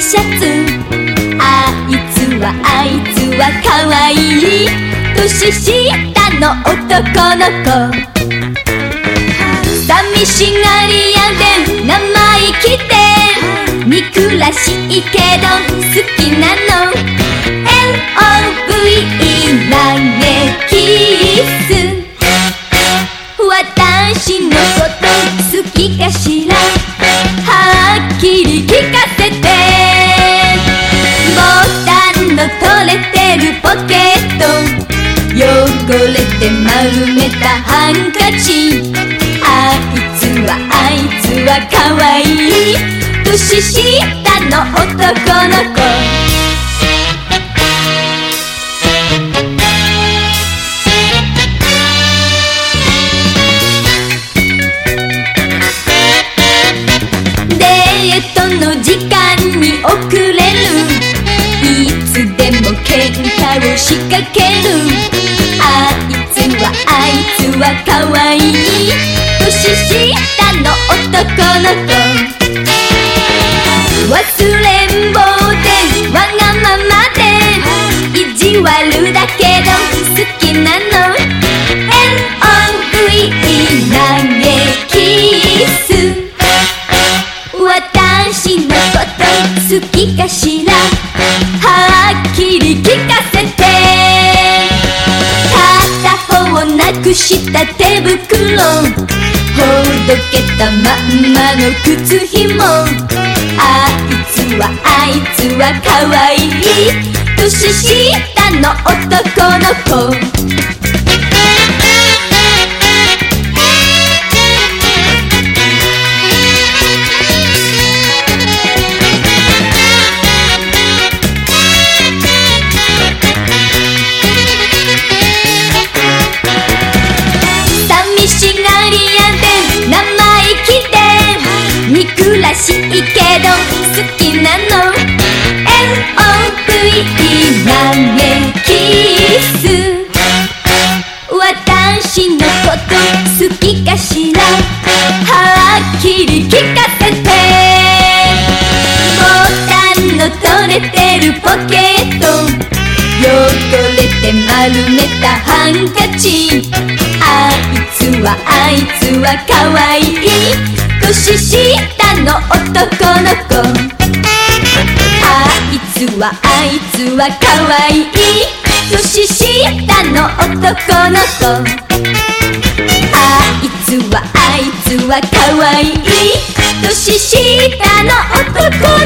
シャツ。あいつはあいつはかわい。い年下の男の子。寂しがり屋で生意気で。憎らしいけど好きなの。LOVE 嘆きス。私のこと好きかしら。はっきり聞かせて。れるポケット。汚れて丸めたハンカチ。あいつはあいつはかわいい。年下の男の子。かけるあいつはあいつはかわい。い年下の男の子。した手袋。ほどけたまんまの靴ひもあいつはあいつはかわいい。年下の男の子。しいけど好きなの。LOVE 嘆きス私のこと好きかしら。はっきり聞かせて。ボタンの取れてるポケット。汚れて丸めたハンカチ。あいつはあいつはかわい。い年下の男の子。あいつはあいつはかわい。い年下の男の子。あいつはあいつはかわい。い年下の男の子。